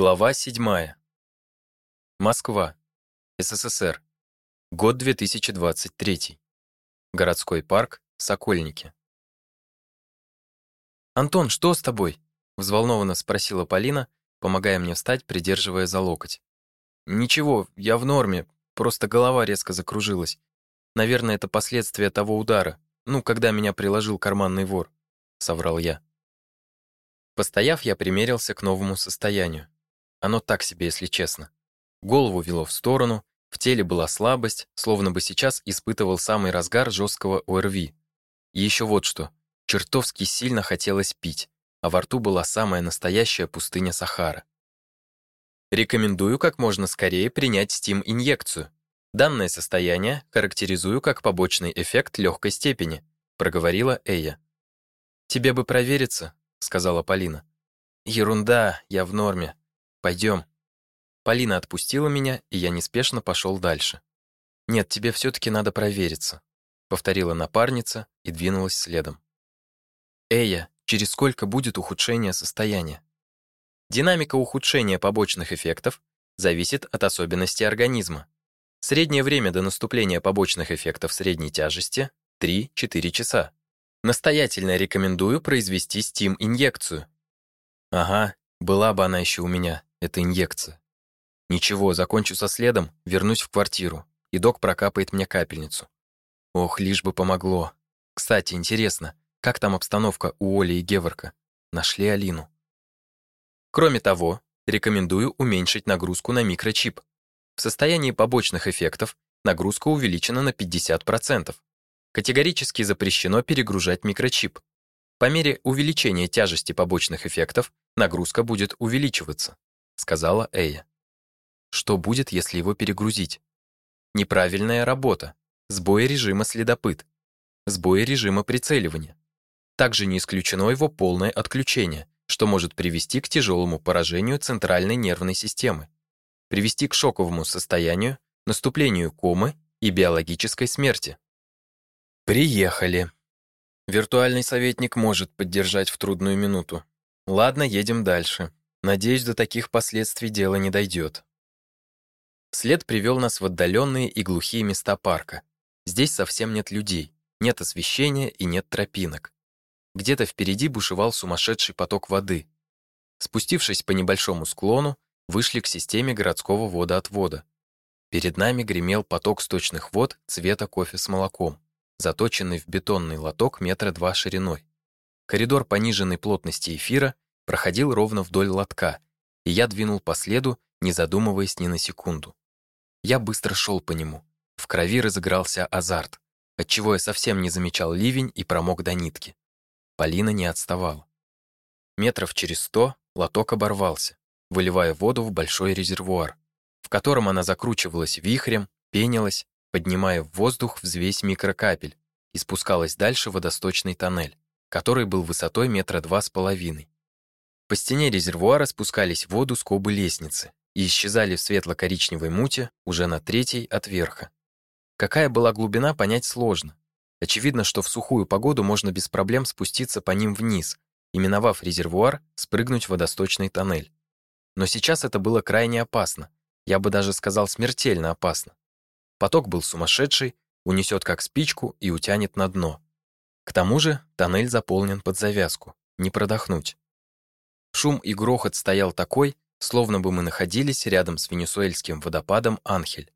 Глава 7. Москва. СССР. Год 2023. Городской парк Сокольники. «Антон, что с тобой?» — взволнованно спросила Полина, помогая мне встать, придерживая за локоть. «Ничего, я в норме, просто голова резко закружилась. Наверное, это последствия того удара, ну, когда меня приложил карманный вор», — соврал я. Постояв, я примерился к новому состоянию. Оно так себе, если честно. Голову вело в сторону, в теле была слабость, словно бы сейчас испытывал самый разгар жесткого ОРВИ. И еще вот что. Чертовски сильно хотелось пить, а во рту была самая настоящая пустыня Сахара. Рекомендую как можно скорее принять стим-инъекцию. Данное состояние характеризую как побочный эффект легкой степени, проговорила Эя. Тебе бы провериться, сказала Полина. Ерунда, я в норме. Пойдем. Полина отпустила меня, и я неспешно пошел дальше. Нет, тебе все таки надо провериться, повторила напарница и двинулась следом. Эя, через сколько будет ухудшение состояния? Динамика ухудшения побочных эффектов зависит от особенностей организма. Среднее время до наступления побочных эффектов средней тяжести 3-4 часа. Настоятельно рекомендую произвести стим-инъекцию. Ага, была бы она еще у меня. Это инъекция. Ничего, закончу со следом, вернусь в квартиру, и док прокапает мне капельницу. Ох, лишь бы помогло. Кстати, интересно, как там обстановка у Оли и Геворка? Нашли Алину. Кроме того, рекомендую уменьшить нагрузку на микрочип. В состоянии побочных эффектов нагрузка увеличена на 50%. Категорически запрещено перегружать микрочип. По мере увеличения тяжести побочных эффектов нагрузка будет увеличиваться сказала Эя. Что будет, если его перегрузить? Неправильная работа, сбой режима следопыт, сбой режима прицеливания. Также не исключено его полное отключение, что может привести к тяжелому поражению центральной нервной системы, привести к шоковому состоянию, наступлению комы и биологической смерти. Приехали. Виртуальный советник может поддержать в трудную минуту. Ладно, едем дальше. Надеюсь, до таких последствий дело не дойдет. След привел нас в отдаленные и глухие места парка. Здесь совсем нет людей, нет освещения и нет тропинок. Где-то впереди бушевал сумасшедший поток воды. Спустившись по небольшому склону, вышли к системе городского водоотвода. Перед нами гремел поток сточных вод цвета кофе с молоком, заточенный в бетонный лоток метра два шириной. Коридор пониженной плотности эфира проходил ровно вдоль лотка, и я двинул по следу, не задумываясь ни на секунду. Я быстро шел по нему. В крови разыгрался азарт, отчего я совсем не замечал ливень и промок до нитки. Полина не отставала. Метров через сто лоток оборвался, выливая воду в большой резервуар, в котором она закручивалась вихрем, пенилась, поднимая в воздух взвесь микрокапель и спускалась дальше в водосточный тоннель, который был высотой метра два с половиной. По стене резервуара спускались в воду скобы лестницы и исчезали в светло-коричневой муте уже на третьей от верха. Какая была глубина, понять сложно. Очевидно, что в сухую погоду можно без проблем спуститься по ним вниз и, миновав резервуар, спрыгнуть в водосточный тоннель. Но сейчас это было крайне опасно. Я бы даже сказал смертельно опасно. Поток был сумасшедший, унесет как спичку и утянет на дно. К тому же тоннель заполнен под завязку, не продохнуть. Шум и грохот стоял такой, словно бы мы находились рядом с венесуэльским водопадом Анхель.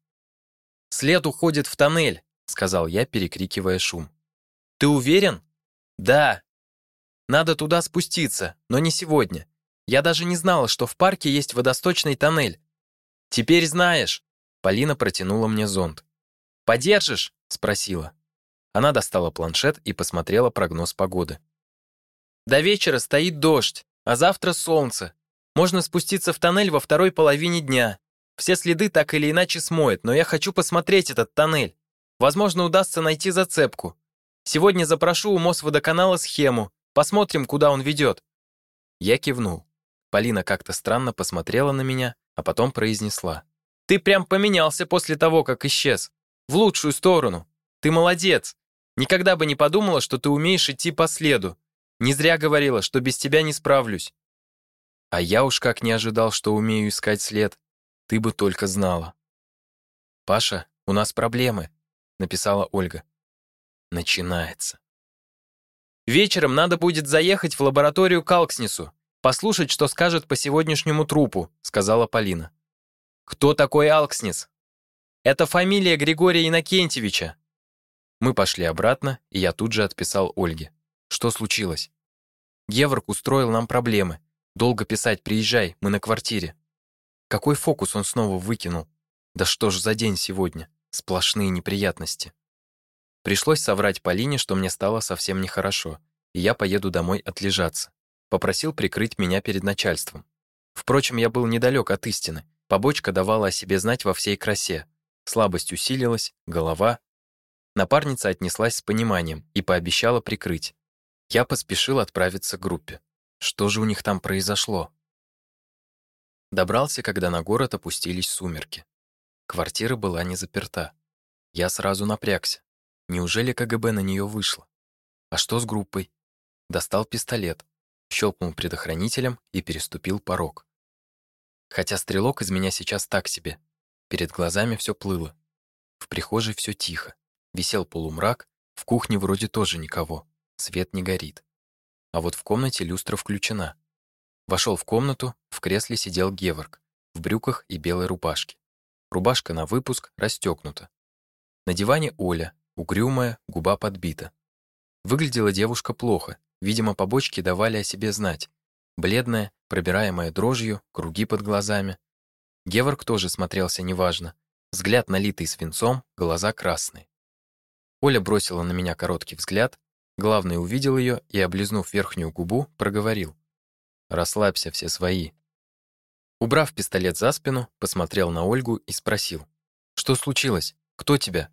«След уходит в тоннель», — сказал я, перекрикивая шум. «Ты уверен?» «Да». «Надо туда спуститься, но не сегодня. Я даже не знала, что в парке есть водосточный тоннель». «Теперь знаешь». Полина протянула мне зонт. «Подержишь?» — спросила. Она достала планшет и посмотрела прогноз погоды. «До вечера стоит дождь. А завтра солнце. Можно спуститься в тоннель во второй половине дня. Все следы так или иначе смоет, но я хочу посмотреть этот тоннель. Возможно, удастся найти зацепку. Сегодня запрошу у Мосводоканала схему. Посмотрим, куда он ведет. Я кивнул. Полина как-то странно посмотрела на меня, а потом произнесла. «Ты прям поменялся после того, как исчез. В лучшую сторону. Ты молодец. Никогда бы не подумала, что ты умеешь идти по следу. Не зря говорила, что без тебя не справлюсь. А я уж как не ожидал, что умею искать след. Ты бы только знала. «Паша, у нас проблемы», — написала Ольга. Начинается. «Вечером надо будет заехать в лабораторию к послушать, что скажет по сегодняшнему трупу», — сказала Полина. «Кто такой Алкснис?» «Это фамилия Григория Иннокентьевича». Мы пошли обратно, и я тут же отписал Ольге. Что случилось? Геворг устроил нам проблемы. Долго писать, приезжай, мы на квартире. Какой фокус он снова выкинул? Да что ж за день сегодня? Сплошные неприятности. Пришлось соврать Полине, что мне стало совсем нехорошо, и я поеду домой отлежаться. Попросил прикрыть меня перед начальством. Впрочем, я был недалек от истины. Побочка давала о себе знать во всей красе. Слабость усилилась, голова. Напарница отнеслась с пониманием и пообещала прикрыть. Я поспешил отправиться к группе. Что же у них там произошло? Добрался, когда на город опустились сумерки. Квартира была не заперта. Я сразу напрягся. Неужели КГБ на нее вышло? А что с группой? Достал пистолет, щелкнул предохранителем и переступил порог. Хотя стрелок из меня сейчас так себе. Перед глазами все плыло. В прихожей все тихо. Висел полумрак, в кухне вроде тоже никого. Свет не горит а вот в комнате люстра включена. Вошел в комнату, в кресле сидел Геворг, в брюках и белой рубашке. Рубашка на выпуск расстегнута. На диване Оля, угрюмая, губа подбита. Выглядела девушка плохо, видимо, побочки давали о себе знать. Бледная, пробираемая дрожью, круги под глазами. Геворг тоже смотрелся неважно. Взгляд налитый свинцом, глаза красные. Оля бросила на меня короткий взгляд, Главный увидел ее и, облизнув верхнюю губу, проговорил. «Расслабься, все свои». Убрав пистолет за спину, посмотрел на Ольгу и спросил. «Что случилось? Кто тебя?»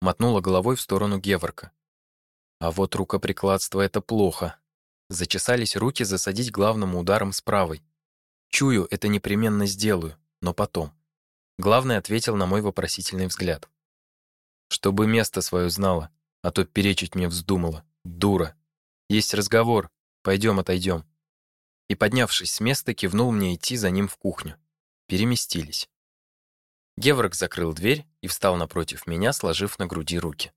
Мотнула головой в сторону Геворка. «А вот рукоприкладство — это плохо». Зачесались руки засадить главному ударом с правой. «Чую, это непременно сделаю, но потом». Главный ответил на мой вопросительный взгляд. «Чтобы место свое знала, а то перечить мне вздумала. Дура. Есть разговор. Пойдем, отойдем. И, поднявшись с места, кивнул мне идти за ним в кухню. Переместились. Геврок закрыл дверь и встал напротив меня, сложив на груди руки.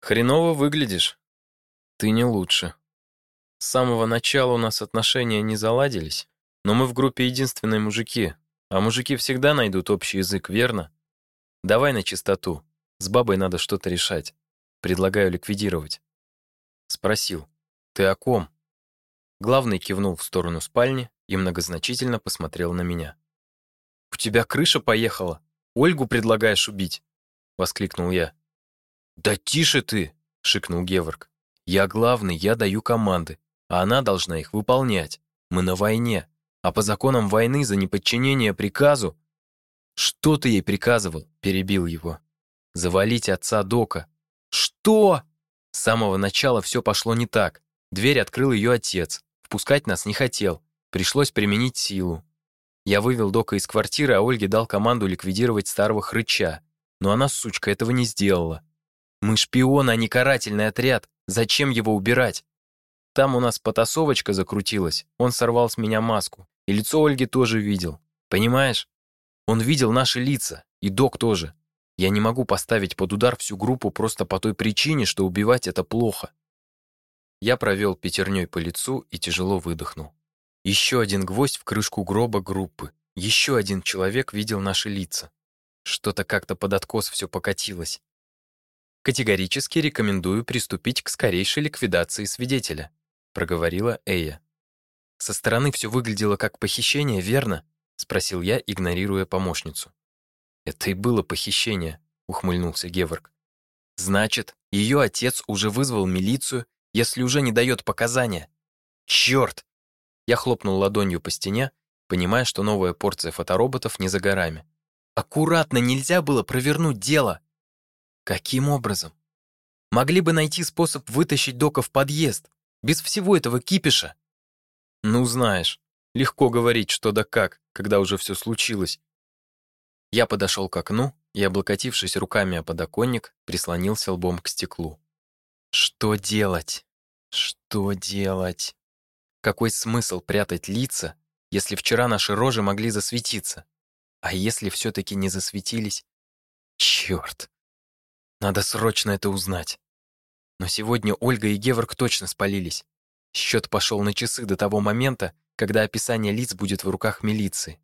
«Хреново выглядишь. Ты не лучше. С самого начала у нас отношения не заладились, но мы в группе единственные мужики, а мужики всегда найдут общий язык, верно? Давай на чистоту. С бабой надо что-то решать. Предлагаю ликвидировать. Спросил. Ты о ком? Главный кивнул в сторону спальни и многозначительно посмотрел на меня. У тебя крыша поехала. Ольгу предлагаешь убить? воскликнул я. Да тише ты, шикнул Геворг. Я главный, я даю команды, а она должна их выполнять. Мы на войне, а по законам войны за неподчинение приказу Что ты ей приказывал? перебил его. Завалить отца Дока, «Что?» С самого начала все пошло не так. Дверь открыл ее отец. Впускать нас не хотел. Пришлось применить силу. Я вывел Дока из квартиры, а Ольге дал команду ликвидировать старого хрыча. Но она, сучка, этого не сделала. Мы шпионы, а не карательный отряд. Зачем его убирать? Там у нас потасовочка закрутилась. Он сорвал с меня маску. И лицо Ольги тоже видел. Понимаешь? Он видел наши лица. И Док тоже. Я не могу поставить под удар всю группу просто по той причине, что убивать это плохо. Я провел пятерней по лицу и тяжело выдохнул. Еще один гвоздь в крышку гроба группы. Еще один человек видел наши лица. Что-то как-то под откос все покатилось. Категорически рекомендую приступить к скорейшей ликвидации свидетеля, проговорила Эя. Со стороны все выглядело как похищение, верно? спросил я, игнорируя помощницу. «Это и было похищение», — ухмыльнулся Геворг. «Значит, ее отец уже вызвал милицию, если уже не дает показания. Черт!» Я хлопнул ладонью по стене, понимая, что новая порция фотороботов не за горами. «Аккуратно нельзя было провернуть дело!» «Каким образом?» «Могли бы найти способ вытащить Дока в подъезд, без всего этого кипиша!» «Ну, знаешь, легко говорить что да как, когда уже все случилось. Я подошел к окну и, облокотившись руками о подоконник, прислонился лбом к стеклу. Что делать? Что делать? Какой смысл прятать лица, если вчера наши рожи могли засветиться? А если все-таки не засветились? Черт! Надо срочно это узнать. Но сегодня Ольга и Геворг точно спалились. Счет пошел на часы до того момента, когда описание лиц будет в руках милиции.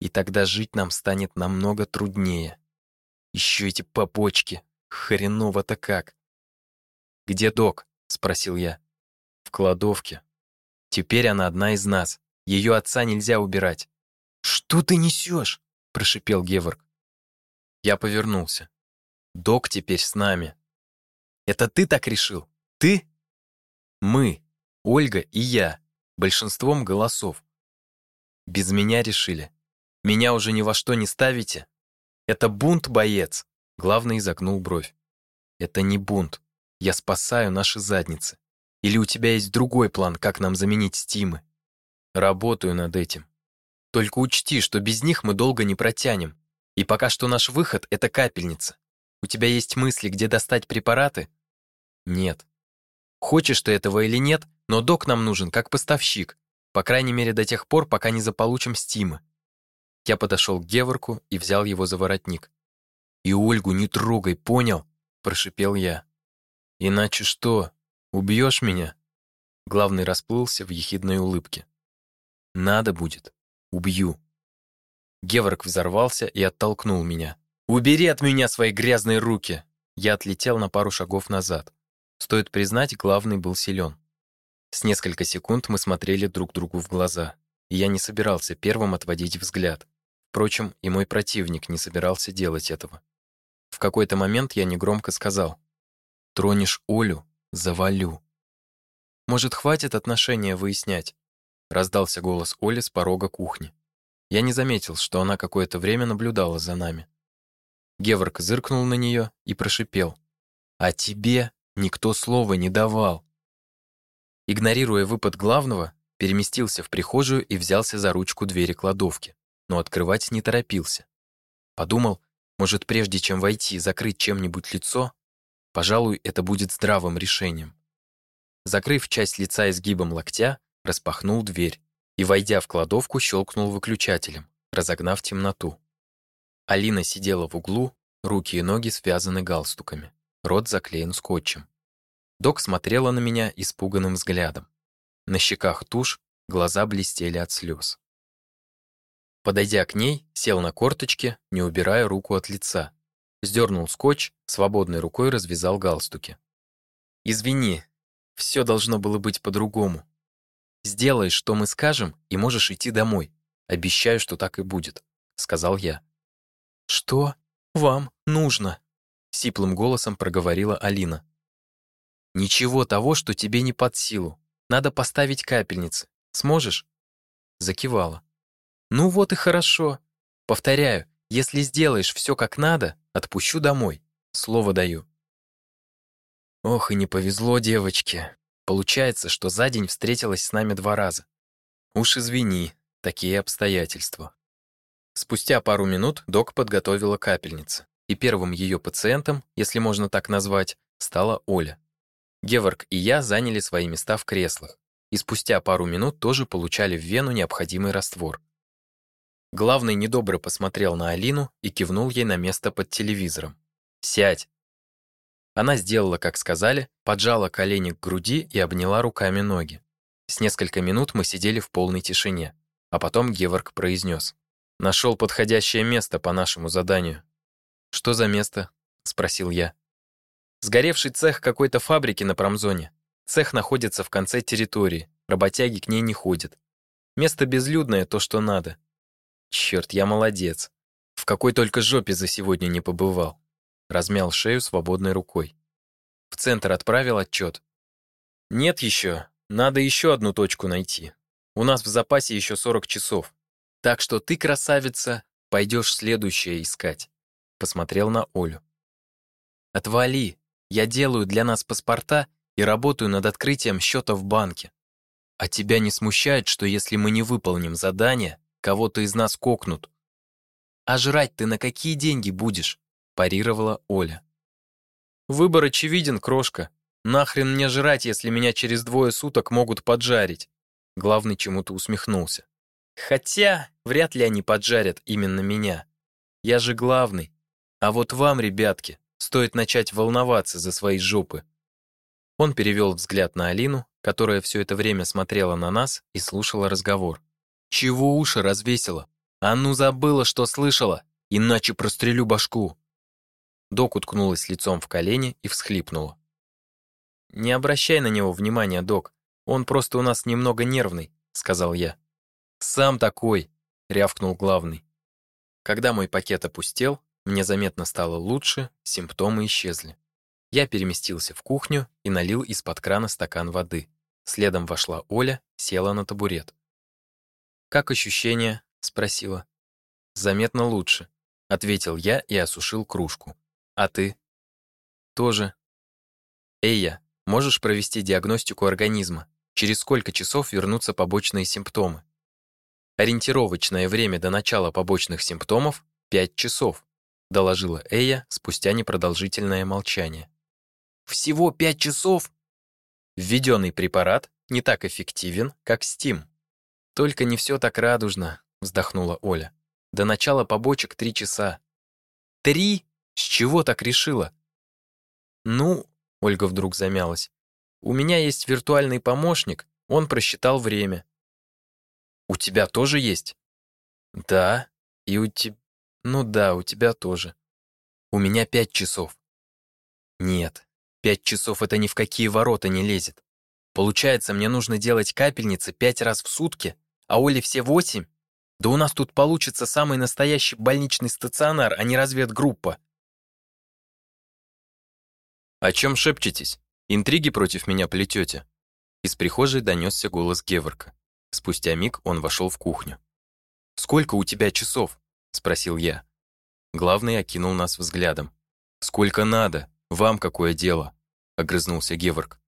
И тогда жить нам станет намного труднее. Еще эти побочки. Хреново-то как. «Где док?» — спросил я. «В кладовке. Теперь она одна из нас. Ее отца нельзя убирать». «Что ты несешь?» — прошипел Геворг. Я повернулся. «Док теперь с нами». «Это ты так решил? Ты?» «Мы, Ольга и я, большинством голосов. Без меня решили. Меня уже ни во что не ставите? Это бунт, боец!» Главный изогнул бровь. «Это не бунт. Я спасаю наши задницы. Или у тебя есть другой план, как нам заменить стимы?» «Работаю над этим. Только учти, что без них мы долго не протянем. И пока что наш выход — это капельница. У тебя есть мысли, где достать препараты?» «Нет. Хочешь ты этого или нет, но док нам нужен как поставщик, по крайней мере до тех пор, пока не заполучим стимы. Я подошел к Геворку и взял его за воротник. «И Ольгу не трогай, понял?» – прошипел я. «Иначе что, убьешь меня?» Главный расплылся в ехидной улыбке. «Надо будет. Убью». Геворг взорвался и оттолкнул меня. «Убери от меня свои грязные руки!» Я отлетел на пару шагов назад. Стоит признать, главный был силен. С несколько секунд мы смотрели друг другу в глаза, и я не собирался первым отводить взгляд. Впрочем, и мой противник не собирался делать этого. В какой-то момент я негромко сказал «Тронешь Олю — завалю». «Может, хватит отношения выяснять?» Раздался голос Оли с порога кухни. Я не заметил, что она какое-то время наблюдала за нами. Геворг зыркнул на нее и прошипел. «А тебе никто слова не давал». Игнорируя выпад главного, переместился в прихожую и взялся за ручку двери кладовки но открывать не торопился. Подумал, может, прежде чем войти, закрыть чем-нибудь лицо? Пожалуй, это будет здравым решением. Закрыв часть лица изгибом локтя, распахнул дверь и, войдя в кладовку, щелкнул выключателем, разогнав темноту. Алина сидела в углу, руки и ноги связаны галстуками, рот заклеен скотчем. Док смотрела на меня испуганным взглядом. На щеках тушь, глаза блестели от слез. Подойдя к ней, сел на корточки, не убирая руку от лица. Сдернул скотч, свободной рукой развязал галстуки. «Извини, все должно было быть по-другому. Сделай, что мы скажем, и можешь идти домой. Обещаю, что так и будет», — сказал я. «Что вам нужно?» — сиплым голосом проговорила Алина. «Ничего того, что тебе не под силу. Надо поставить капельницы. Сможешь?» Закивала. Ну вот и хорошо. Повторяю, если сделаешь все как надо, отпущу домой. Слово даю. Ох, и не повезло девочке. Получается, что за день встретилась с нами два раза. Уж извини, такие обстоятельства. Спустя пару минут док подготовила капельницы, и первым ее пациентом, если можно так назвать, стала Оля. Геворг и я заняли свои места в креслах, и спустя пару минут тоже получали в вену необходимый раствор. Главный недобро посмотрел на Алину и кивнул ей на место под телевизором. «Сядь!» Она сделала, как сказали, поджала колени к груди и обняла руками ноги. С несколько минут мы сидели в полной тишине, а потом Геворг произнес. «Нашел подходящее место по нашему заданию». «Что за место?» — спросил я. «Сгоревший цех какой-то фабрики на промзоне. Цех находится в конце территории, работяги к ней не ходят. Место безлюдное, то, что надо. Черт, я молодец. В какой только жопе за сегодня не побывал. Размял шею свободной рукой. В центр отправил отчет. Нет еще. Надо еще одну точку найти. У нас в запасе еще 40 часов. Так что ты, красавица, пойдешь следующее искать. Посмотрел на Олю. Отвали. Я делаю для нас паспорта и работаю над открытием счета в банке. А тебя не смущает, что если мы не выполним задание, Кого-то из нас кокнут. «А жрать ты на какие деньги будешь?» парировала Оля. «Выбор очевиден, крошка. Нахрен мне жрать, если меня через двое суток могут поджарить?» Главный чему-то усмехнулся. Хотя, вряд ли они поджарят именно меня. Я же главный. А вот вам, ребятки, стоит начать волноваться за свои жопы. Он перевел взгляд на Алину, которая все это время смотрела на нас и слушала разговор. Чего уши развесила? А ну забыла, что слышала, иначе прострелю башку. Док уткнулась лицом в колени и всхлипнула. Не обращай на него внимания, док. Он просто у нас немного нервный, сказал я. Сам такой, рявкнул главный. Когда мой пакет опустел, мне заметно стало лучше, симптомы исчезли. Я переместился в кухню и налил из-под крана стакан воды. Следом вошла Оля, села на табурет. «Как ощущения?» — спросила. «Заметно лучше», — ответил я и осушил кружку. «А ты?» «Тоже». «Эйя, можешь провести диагностику организма? Через сколько часов вернутся побочные симптомы?» Ориентировочное время до начала побочных симптомов — 5 часов доложила Эя спустя непродолжительное молчание. Всего пять часов? Введенный препарат не так эффективен, как Стим. Только не все так радужно, вздохнула Оля. До начала побочек три часа. Три? С чего так решила? Ну, Ольга вдруг замялась. У меня есть виртуальный помощник, он просчитал время. У тебя тоже есть? Да, и у тебя ну да, у тебя тоже. У меня пять часов. Нет, пять часов это ни в какие ворота не лезет. Получается, мне нужно делать капельницы пять раз в сутки, а Оле все восемь? Да у нас тут получится самый настоящий больничный стационар, а не разведгруппа. «О чем шепчетесь? Интриги против меня плетете?» Из прихожей донесся голос Геворка. Спустя миг он вошел в кухню. «Сколько у тебя часов?» спросил я. Главный окинул нас взглядом. Сколько надо? Вам какое дело? огрызнулся Геворг.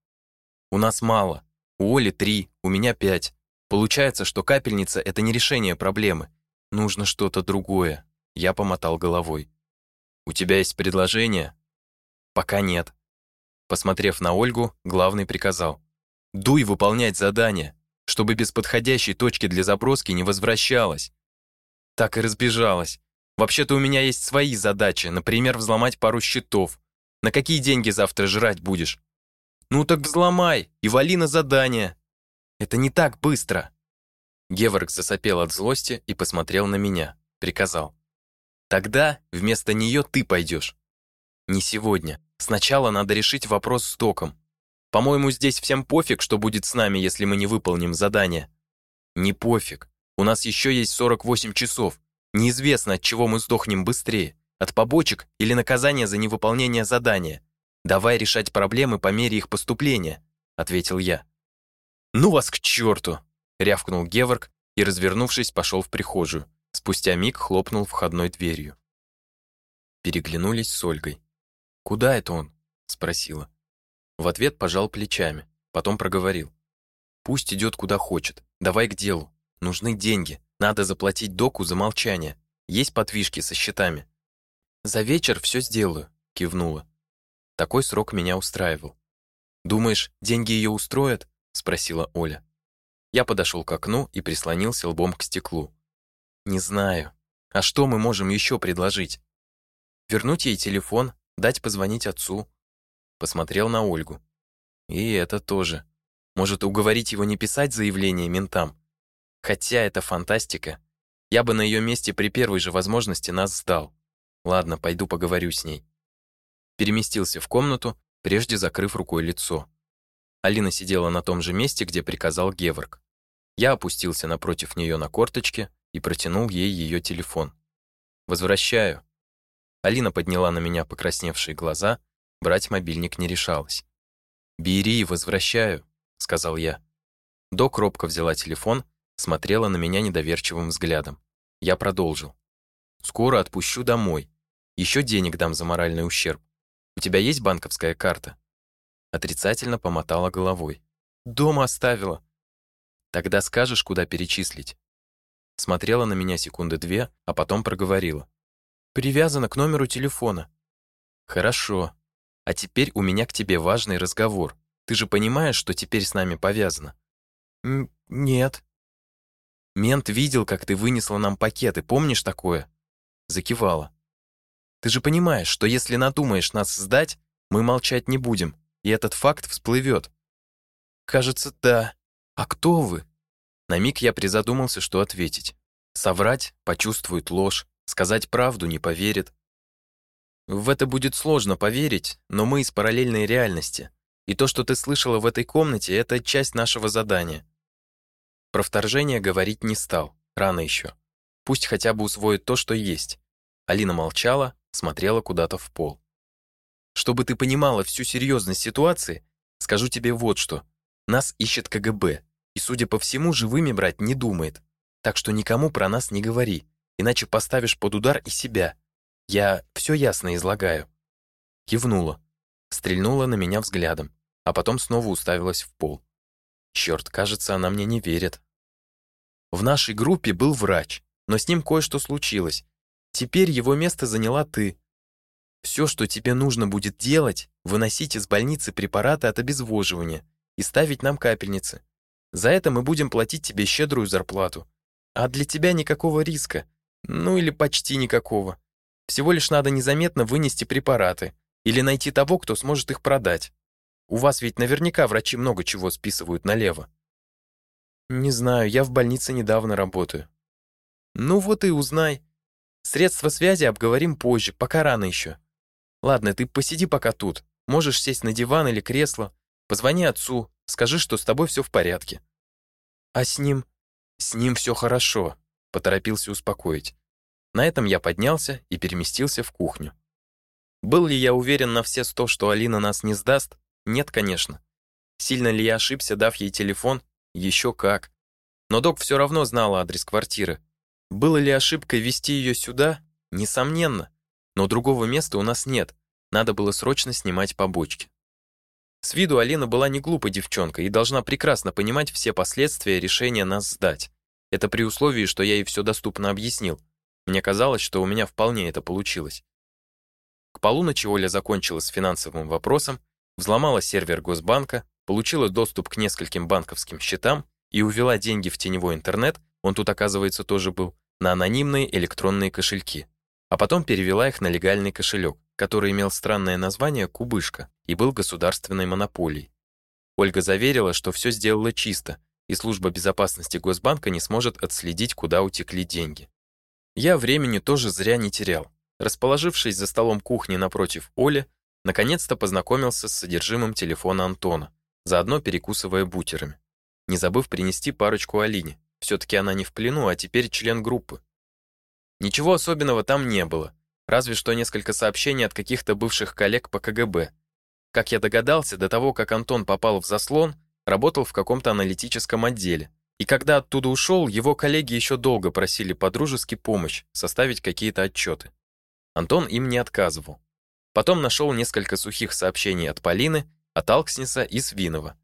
У нас мало. У Оли три, у меня пять. Получается, что капельница это не решение проблемы. Нужно что-то другое. Я помотал головой. У тебя есть предложение? Пока нет. Посмотрев на Ольгу, главный приказал: "Дуй выполнять задание, чтобы без подходящей точки для заброски не возвращалась. Так и разбежалась. Вообще-то у меня есть свои задачи, например, взломать пару счетов. На какие деньги завтра жрать будешь? Ну так взломай и вали на задание. Это не так быстро. Геворг засопел от злости и посмотрел на меня, приказал: "Тогда вместо нее ты пойдешь. Не сегодня. Сначала надо решить вопрос с током. По-моему, здесь всем пофиг, что будет с нами, если мы не выполним задание. Не пофиг. У нас еще есть 48 часов. Неизвестно, от чего мы сдохнем быстрее, от побочек или наказания за невыполнение задания. Давай решать проблемы по мере их поступления, ответил я. Ну вас к черту, рявкнул Геворг и, развернувшись, пошел в прихожую. Спустя миг хлопнул входной дверью. Переглянулись с Ольгой. «Куда это он?» — спросила. В ответ пожал плечами, потом проговорил. «Пусть идет куда хочет, давай к делу. Нужны деньги. Надо заплатить доку за молчание. Есть подвижки со счетами. За вечер все сделаю, кивнула. Такой срок меня устраивал. Думаешь, деньги ее устроят? Спросила Оля. Я подошел к окну и прислонился лбом к стеклу. Не знаю. А что мы можем еще предложить? Вернуть ей телефон, дать позвонить отцу. Посмотрел на Ольгу. И это тоже. Может, уговорить его не писать заявление ментам, Хотя это фантастика. Я бы на ее месте при первой же возможности нас сдал. Ладно, пойду поговорю с ней. Переместился в комнату, прежде закрыв рукой лицо. Алина сидела на том же месте, где приказал Геворг. Я опустился напротив нее на корточки и протянул ей ее телефон. «Возвращаю». Алина подняла на меня покрасневшие глаза, брать мобильник не решалась. «Бери, возвращаю», — сказал я. Док робко взяла телефон смотрела на меня недоверчивым взглядом. Я продолжил. «Скоро отпущу домой. Еще денег дам за моральный ущерб. У тебя есть банковская карта?» Отрицательно помотала головой. «Дома оставила». «Тогда скажешь, куда перечислить?» Смотрела на меня секунды две, а потом проговорила. «Привязана к номеру телефона». «Хорошо. А теперь у меня к тебе важный разговор. Ты же понимаешь, что теперь с нами повязано?» «Нет», Мент видел, как ты вынесла нам пакеты, помнишь такое? Закивала. Ты же понимаешь, что если надумаешь нас сдать, мы молчать не будем, и этот факт всплывет. Кажется, да. А кто вы? На миг я призадумался, что ответить. Соврать почувствует ложь, сказать правду не поверит. В это будет сложно поверить, но мы из параллельной реальности. И то, что ты слышала в этой комнате, это часть нашего задания. Про вторжение говорить не стал, рано еще. Пусть хотя бы усвоит то, что есть. Алина молчала, смотрела куда-то в пол. Чтобы ты понимала всю серьезность ситуации, скажу тебе вот что. Нас ищет КГБ, и, судя по всему, живыми брать не думает. Так что никому про нас не говори, иначе поставишь под удар и себя. Я все ясно излагаю. Кивнула, стрельнула на меня взглядом, а потом снова уставилась в пол. Черт, кажется, она мне не верит. В нашей группе был врач, но с ним кое-что случилось. Теперь его место заняла ты. Все, что тебе нужно будет делать, выносить из больницы препараты от обезвоживания и ставить нам капельницы. За это мы будем платить тебе щедрую зарплату. А для тебя никакого риска. Ну или почти никакого. Всего лишь надо незаметно вынести препараты или найти того, кто сможет их продать. У вас ведь наверняка врачи много чего списывают налево. Не знаю, я в больнице недавно работаю. Ну вот и узнай. Средства связи обговорим позже, пока рано еще. Ладно, ты посиди пока тут. Можешь сесть на диван или кресло. Позвони отцу, скажи, что с тобой все в порядке. А с ним? С ним все хорошо, поторопился успокоить. На этом я поднялся и переместился в кухню. Был ли я уверен на все сто, что Алина нас не сдаст? Нет, конечно. Сильно ли я ошибся, дав ей телефон? Еще как. Но док все равно знала адрес квартиры. Было ли ошибкой вести ее сюда? Несомненно. Но другого места у нас нет. Надо было срочно снимать побочки. С виду Алина была не глупой девчонкой и должна прекрасно понимать все последствия решения нас сдать. Это при условии, что я ей все доступно объяснил. Мне казалось, что у меня вполне это получилось. К полуночи Оля закончила с финансовым вопросом, взломала сервер Госбанка, получила доступ к нескольким банковским счетам и увела деньги в теневой интернет, он тут, оказывается, тоже был, на анонимные электронные кошельки. А потом перевела их на легальный кошелек, который имел странное название «Кубышка» и был государственной монополией. Ольга заверила, что все сделала чисто, и служба безопасности Госбанка не сможет отследить, куда утекли деньги. Я времени тоже зря не терял. Расположившись за столом кухни напротив Оли, наконец-то познакомился с содержимым телефона Антона, заодно перекусывая бутерами. Не забыв принести парочку Алине. все таки она не в плену, а теперь член группы. Ничего особенного там не было, разве что несколько сообщений от каких-то бывших коллег по КГБ. Как я догадался, до того, как Антон попал в заслон, работал в каком-то аналитическом отделе. И когда оттуда ушел, его коллеги еще долго просили подружески помощь составить какие-то отчеты. Антон им не отказывал. Потом нашел несколько сухих сообщений от Полины от Алкснеса и Свинова.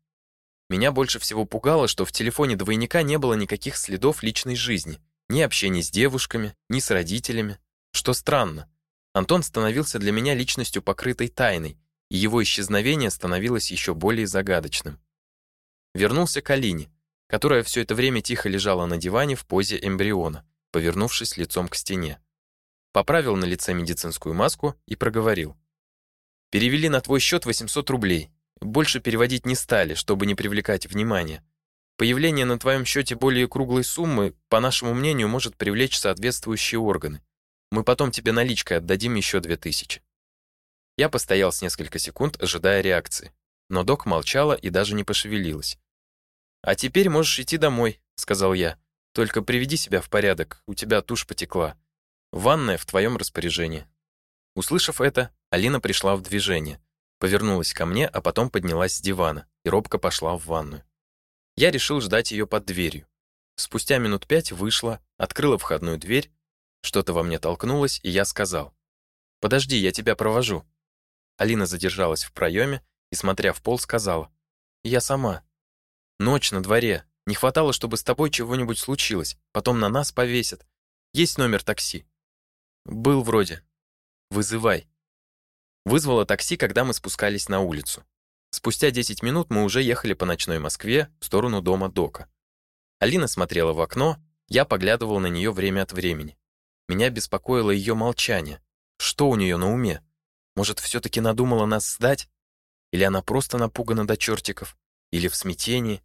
Меня больше всего пугало, что в телефоне двойника не было никаких следов личной жизни, ни общения с девушками, ни с родителями. Что странно, Антон становился для меня личностью покрытой тайной, и его исчезновение становилось еще более загадочным. Вернулся к Алине, которая все это время тихо лежала на диване в позе эмбриона, повернувшись лицом к стене. Поправил на лице медицинскую маску и проговорил: "Перевели на твой счет 800 рублей. Больше переводить не стали, чтобы не привлекать внимания. Появление на твоем счете более круглой суммы, по нашему мнению, может привлечь соответствующие органы. Мы потом тебе наличкой отдадим еще 2000. Я постоял с несколько секунд, ожидая реакции, но док молчала и даже не пошевелилась. А теперь можешь идти домой, сказал я. Только приведи себя в порядок, у тебя тушь потекла. Ванная в твоем распоряжении. Услышав это, Алина пришла в движение повернулась ко мне, а потом поднялась с дивана и робко пошла в ванную. Я решил ждать ее под дверью. Спустя минут пять вышла, открыла входную дверь, что-то во мне толкнулось, и я сказал: "Подожди, я тебя провожу". Алина задержалась в проеме и, смотря в пол, сказала: "Я сама. Ночь на дворе. Не хватало, чтобы с тобой чего-нибудь случилось. Потом на нас повесят. Есть номер такси?" "Был вроде. Вызывай". Вызвала такси, когда мы спускались на улицу. Спустя 10 минут мы уже ехали по ночной Москве в сторону дома Дока. Алина смотрела в окно, Я поглядывал на нее время от времени. Меня беспокоило ее молчание. Что у нее на уме? Может, все таки надумала нас сдать? Или она просто напугана до чертиков? Или в смятении?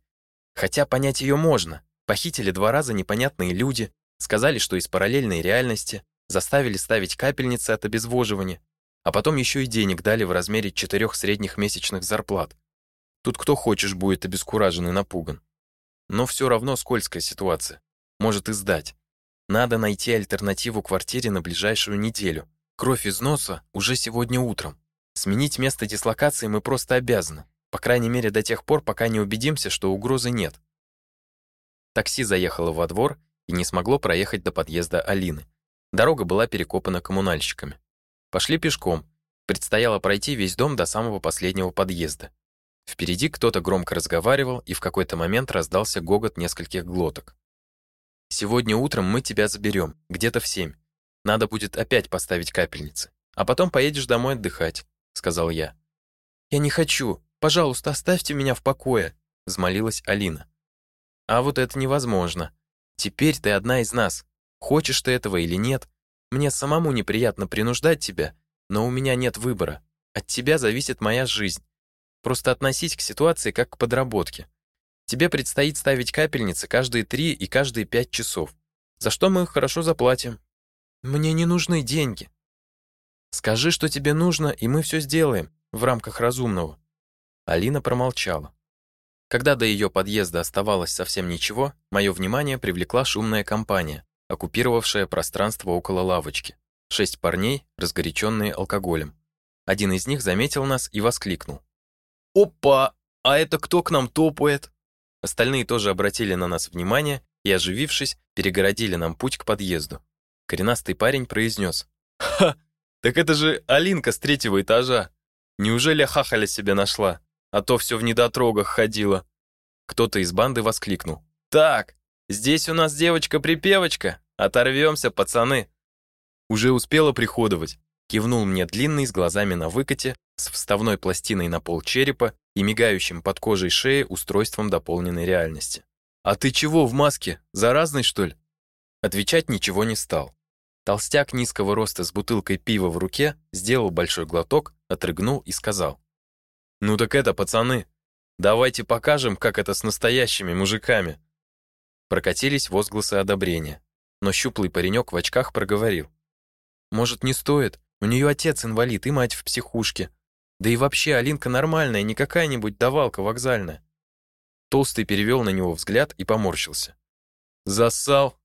Хотя понять ее можно. Похитили два раза непонятные люди, сказали, что из параллельной реальности, заставили ставить капельницы от обезвоживания, а потом еще и денег дали в размере четырех средних месячных зарплат. Тут кто хочешь будет обескуражен и напуган. Но все равно скользкая ситуация. Может и сдать. Надо найти альтернативу квартире на ближайшую неделю. Кровь из носа уже сегодня утром. Сменить место дислокации мы просто обязаны. По крайней мере, до тех пор, пока не убедимся, что угрозы нет. Такси заехало во двор и не смогло проехать до подъезда Алины. Дорога была перекопана коммунальщиками. Пошли пешком. Предстояло пройти весь дом до самого последнего подъезда. Впереди кто-то громко разговаривал, и в какой-то момент раздался гогот нескольких глоток. Сегодня утром мы тебя заберем, где-то в семь. Надо будет опять поставить капельницы, а потом поедешь домой отдыхать, сказал я. Я не хочу. Пожалуйста, оставьте меня в покое, взмолилась Алина. А вот это невозможно. Теперь ты одна из нас. Хочешь ты этого или нет? Мне самому неприятно принуждать тебя, но у меня нет выбора. От тебя зависит моя жизнь. Просто относись к ситуации как к подработке. Тебе предстоит ставить капельницы каждые три и каждые пять часов. За что мы хорошо заплатим. Мне не нужны деньги. Скажи, что тебе нужно, и мы все сделаем в рамках разумного. Алина промолчала. Когда до ее подъезда оставалось совсем ничего, мое внимание привлекла шумная компания, оккупировавшая пространство около лавочки. Шесть парней, разгоряченные алкоголем. Один из них заметил нас и воскликнул: "Опа! А это кто к нам топает?" Остальные тоже обратили на нас внимание и, оживившись, перегородили нам путь к подъезду. Коренастый парень произнес. «Ха! Так это же Алинка с третьего этажа! Неужели хахаля себе нашла? А то все в недотрогах ходила!» Кто-то из банды воскликнул. «Так, здесь у нас девочка-припевочка! Оторвемся, пацаны!» Уже успела приходовать. Кивнул мне длинный с глазами на выкате, с вставной пластиной на пол черепа и мигающим под кожей шеи устройством дополненной реальности. «А ты чего в маске? Заразный, что ли?» Отвечать ничего не стал. Толстяк низкого роста с бутылкой пива в руке сделал большой глоток, отрыгнул и сказал. «Ну так это, пацаны, давайте покажем, как это с настоящими мужиками». Прокатились возгласы одобрения, но щуплый паренек в очках проговорил. «Может, не стоит? У нее отец инвалид и мать в психушке. Да и вообще Алинка нормальная, не какая-нибудь давалка вокзальная. Толстый перевел на него взгляд и поморщился. Зассал?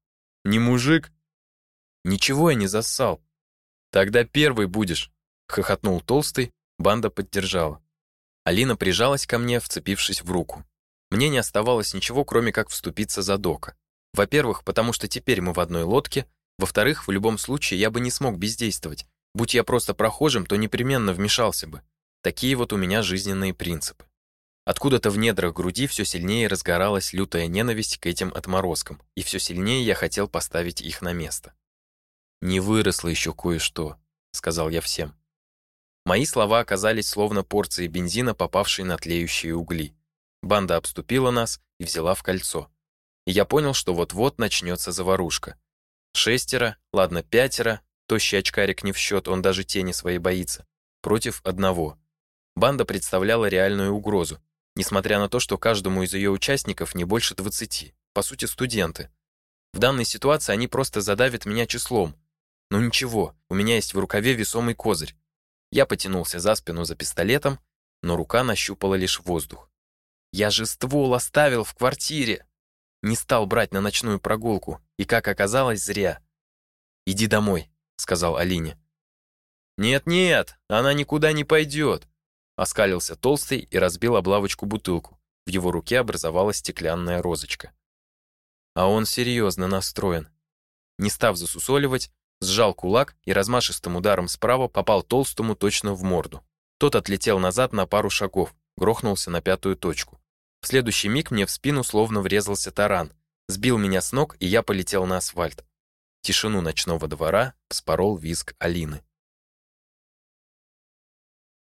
Не мужик? Ничего я не зассал. Тогда первый будешь, хохотнул Толстый, банда поддержала. Алина прижалась ко мне, вцепившись в руку. Мне не оставалось ничего, кроме как вступиться за Дока. Во-первых, потому что теперь мы в одной лодке, во-вторых, в любом случае я бы не смог бездействовать. Будь я просто прохожим, то непременно вмешался бы. Такие вот у меня жизненные принципы. Откуда-то в недрах груди все сильнее разгоралась лютая ненависть к этим отморозкам, и все сильнее я хотел поставить их на место. «Не выросло еще кое-что», — сказал я всем. Мои слова оказались словно порции бензина, попавшие на тлеющие угли. Банда обступила нас и взяла в кольцо. И я понял, что вот-вот начнется заварушка. Шестеро, ладно, пятеро, Тощий очкарик не в счет, он даже тени своей боится. Против одного. Банда представляла реальную угрозу, несмотря на то, что каждому из ее участников не больше 20, по сути, студенты. В данной ситуации они просто задавят меня числом. Но ничего, у меня есть в рукаве весомый козырь. Я потянулся за спину за пистолетом, но рука нащупала лишь воздух. Я же ствол оставил в квартире. Не стал брать на ночную прогулку, и, как оказалось, зря. Иди домой, сказал Алине. Нет-нет, она никуда не пойдет. Оскалился толстый и разбил облавочку бутылку. В его руке образовалась стеклянная розочка. А он серьезно настроен. Не став засусоливать, сжал кулак и размашистым ударом справа попал толстому точно в морду. Тот отлетел назад на пару шагов, грохнулся на пятую точку. В следующий миг мне в спину словно врезался таран, сбил меня с ног, и я полетел на асфальт. Тишину ночного двора вспорол визг Алины.